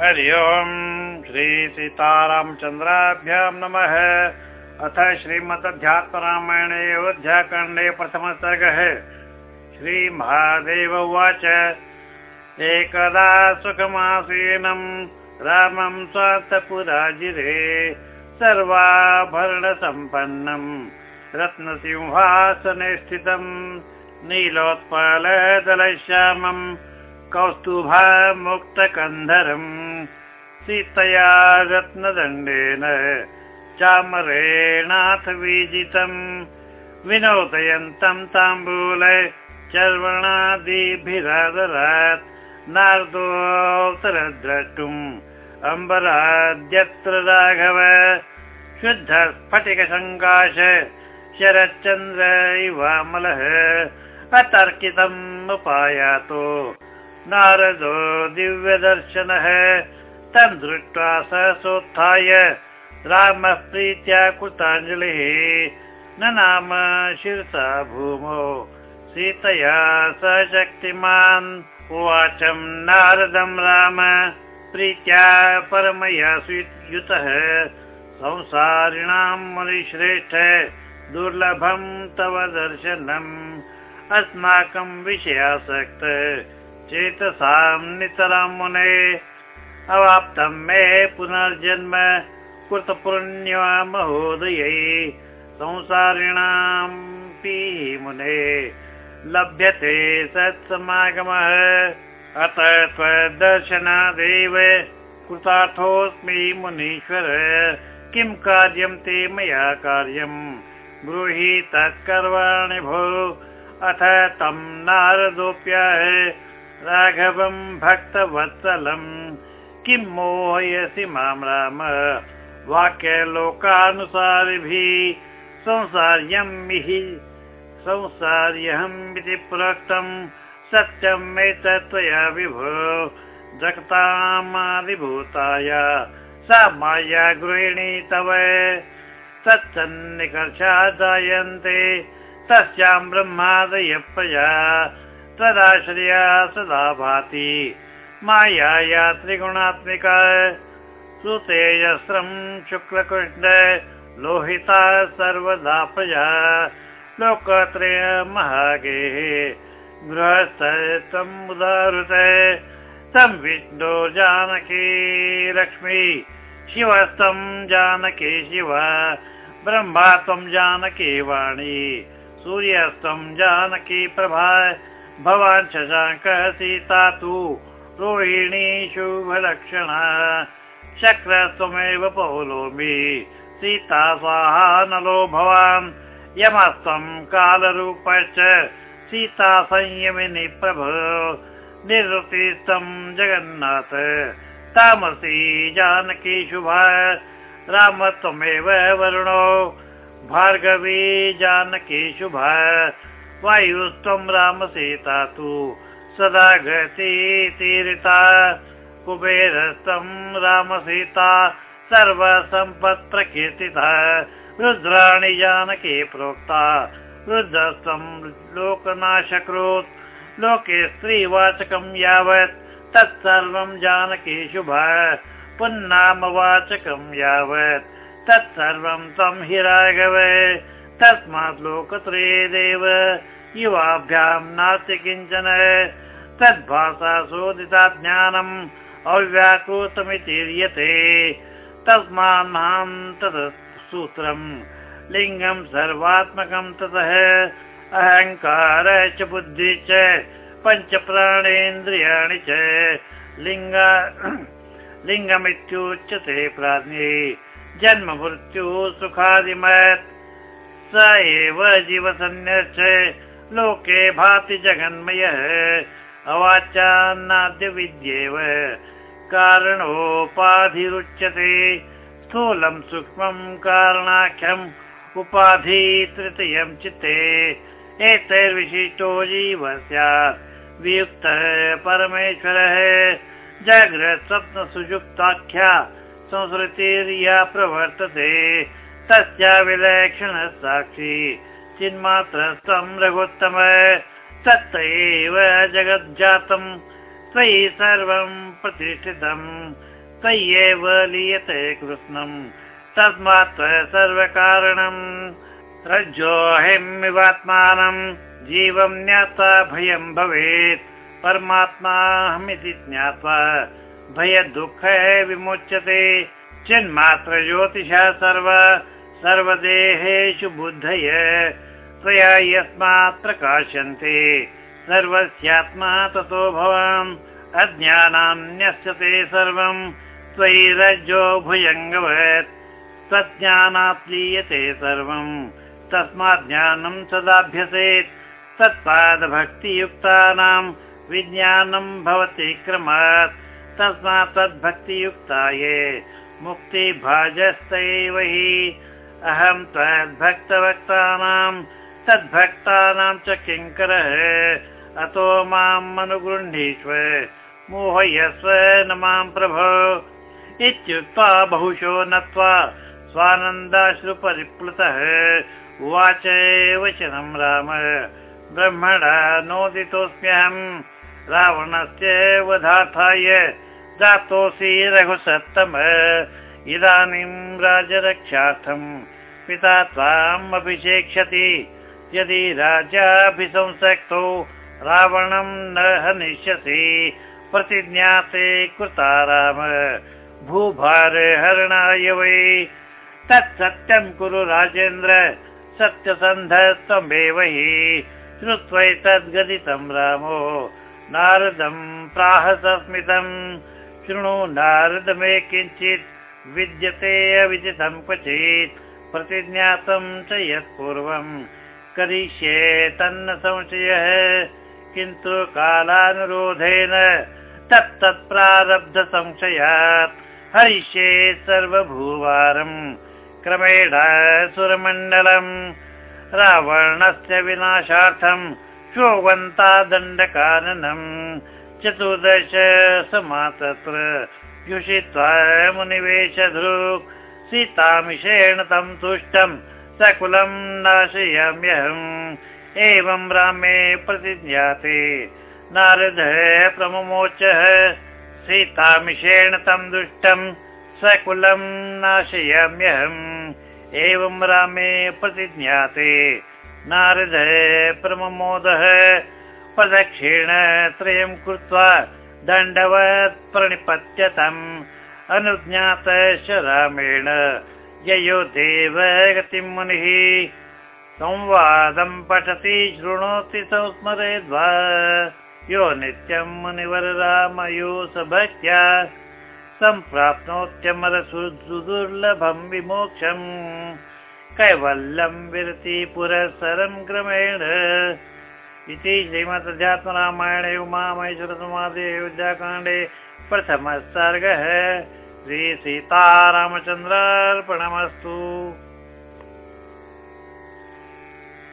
हरि ओम् श्री सीतारामचन्द्राभ्यां नमः। अथ श्रीमदध्यात्मरामायणे अयोध्याकाण्डे प्रथम सर्गः श्रीमहादेव उवाच। एकदा सुखमासीनं रामं स्वार्थपुराजिरे सर्वाभरणसम्पन्नम् रत्नसिंहासने स्थितम् नीलोत्पलदलश्यामम् कौस्तुभा मुक्तकन्धरम् सीतया रत्नदण्डेन चामरेणाथ विजितम्। विनोदयन्तं ताम्बूल चर्वणादिभिरादरात् नारदोत्तरद्रष्टुम्। अम्बराद्यत्र राघव शुद्ध स्फटिकसङ्काश शरच्चन्द्र इवामलः अतर्कितम् उपायातो नारदो दिव्यदर्शनः। तं दृष्ट्वा सहसोत्थाय रामः प्रीत्या कृताञ्जलिः। न नाम शिरसा भूमौ सीतया स शक्तिमान् उवाचं नारदं राम प्रीत्या परमया युतः संसारिणां मुनिश्रेष्ठ दुर्लभं तव दर्शनम्। अस्माकं विषयासक्त चेतसां नितरां मुने अवाप्तं मे पुनर्जन्म कृतपुण्य संसारिणां मुने लभ्यते सत्समागमः। अत त्वदर्शनादेव कृतार्थोऽस्मि मुनीश्वर किं कार्यं ते मया कार्यम् ब्रूहि तत्कर्वाणि भो अथ तं नारदोऽप्याह राघवं भक्तवत्सलम् किं मोहयसि मां राम? वाक्यलोकानुसारिभिः संसार्यं हि संसार्यहम् इति प्रोक्तं सत्यम् एतत् त्वया विभो जगतामादिभूताय सा माया गृहिणी तव तत्सन्निकर्षा जायन्ते तस्यां ब्रह्मादय तदाश्रया सदा भाति। मायाया त्रिगुणात्मिका सुतेजस्रं शुक्लकृष्ण लोहिता सर्वदा प्रजा लोकत्रय महागेः गृहस्थम् उदाहृत। तं विष्णो जानकी लक्ष्मी शिवस्तं जानकी शिव ब्रह्मा त्वं जानकी वाणी सूर्यस्तं जानकी प्रभा भवान् शशाङ्कः सीता तु रोहिणी शुभलक्षणा शक्रस्त्वमेव पौलोमि। सीता स्वाहा नलो भवान्। यमस्तं कालरूपश्च सीता संयमिनि प्रभो। निवृत्तिस्तं जगन्नाथ। तामसी जानकी शुभा। राम त्वमेव वरुणो। भार्गवी जानकी शुभा वायुस्त्वं राम सीता तु सदा गति तीरिता कुबेरस्तं राम सीता सर्वसम्पत्प्रकीर्तिता। रुद्राणि जानकी प्रोक्ता। रुद्रस्तं लोकनाशकृत् लोके स्त्रीवाचकं यावत्। तत्सर्वं जानकी शुभा। पुन्नामवाचकं यावत्। तत्सर्वं तं हि राघव तस्मात् लोकत्रये देव। युवाभ्यां नास्ति किंचन। तद्भाषा शोधिता ज्ञानम् अव्याकृतमितीर्यते। तस्मान् महान् तत् सूत्रम्। लिङ्गं सर्वात्मकं ततः। अहङ्कार च बुद्धि च पञ्चप्राणेन्द्रियाणि च। लिङ्ग लिङ्गमित्युच्यते प्राज्ञे। जन्म मृत्यु सुखादिमत्। स एव जीवसन्न्यश्च लोके भाति जगन्मयः। अवाचान्नाद्य विद्येव कारणोपाधिरुच्यते। स्थूलं सूक्ष्मं कारणाख्यम् उपाधि तृतीयं चित्ते। एतैर्विशिष्टो जीव स्यात् वियुक्तः परमेश्वरः। जाग्रत् स्वप्न सुयुक्ताख्या संस्कृतिर्या प्रवर्तते तस्या विलक्षण साक्षी चिन्मात्रस्तं रघुत्तम तत्र एव जगज्जातं त्वयि सर्वं प्रतिष्ठितम् त्वय्येव लीयते कृष्णम् तस्मात् सर्वकारणम् रज्जोऽहिमिवात्मानम् जीवं ज्ञात्वा भयं भवेत्। परमात्माहमिति ज्ञात्वा भयदुःख विमुच्यते। चिन्मात्र ज्योतिषः सर्व सर्वदेहेषु बुद्धय त्वया यस्मात् प्रकाशन्ते। सर्वस्यात्मा ततो भवान् अज्ञानान्यस्यते सर्वं। त्वयि रज्जो भुजङ्गवत् तज्ज्ञानात् लीयते सर्वम् तस्मात् ज्ञानं सदाभ्यसेत् तत्पादभक्तियुक्तानां विज्ञानं भवति क्रमात्। तस्मात् तद्भक्तियुक्ता ये मुक्तिभाजस्तैव हि अहं त्वद्भक्तभक्तानां तद्भक्तानां च किङ्करः अतो माम् अनुगृह्णीष्व मोहयस्व न मां प्रभो। इत्युक्त्वा बहुशो नत्वा स्वानन्दाश्रुपरिप्लुतः उवाच वचनं राम। ब्रह्मणा नोदितोऽस्म्यहम् रावणस्य वधार्थाय जातोऽसि रघुसत्तम इदानीं राजरक्षार्थम् पिता त्वाम् अभिषेक्ष्यति यदि राजाभिसंसक्तो रावणं न हनिष्यसि प्रतिज्ञाते कृता राम। भूभार हरणाय वै तत्सत्यं कुरु राजेन्द्र सत्यसन्धस्त्वमेव हि। श्रुत्वैतद्गदितं रामो। नारदं प्राहसस्मितं। शृणु नारद मे किञ्चित् विद्यते अविदितं क्वचित् प्रतिज्ञातं च यत्पूर्वं करिष्ये तन्न संशयः किन्तु कालानुरोधेन तत्तत्प्रारब्ध संशयात्। हरिष्ये सर्वभूवारम् क्रमेण सुरमण्डलम् रावणस्य विनाशार्थं शोभन्ता दण्डकाननम् चतुर्दश समातत्र युषित्वा मुनिवेशधृक् सीतामिषेण तं तुष्टं सकुलं नाशयाम्यहम्। एवं रामे प्रतिज्ञाते। नारद प्रमुमोचः सीतामिषेण तं दुष्टं सकुलं नाशयाम्यहम्। एवं रामे प्रतिज्ञाते। नारद प्रममोदः प्रदक्षिण त्रयं कृत्वा दण्डवत् प्रणिपत्यतम् अनुज्ञातश्च रामेण ययो देव गतिं मुनिः। संवादं पठति शृणोति संस्मरेद्वा यो नित्यं मुनिवर रामयो स भक्त्या सम्प्राप्नोत्यमरसुदुर्लभं विमोक्षम्। कैवल्यं विरति पुरःसरं क्रमेण इति श्रीमदध्यात्मरामायणे उमामहेश्वरसमाधे अयोध्याकाण्डे प्रथमः सर्गः श्रीसीतारामचन्द्रार्पणमस्तु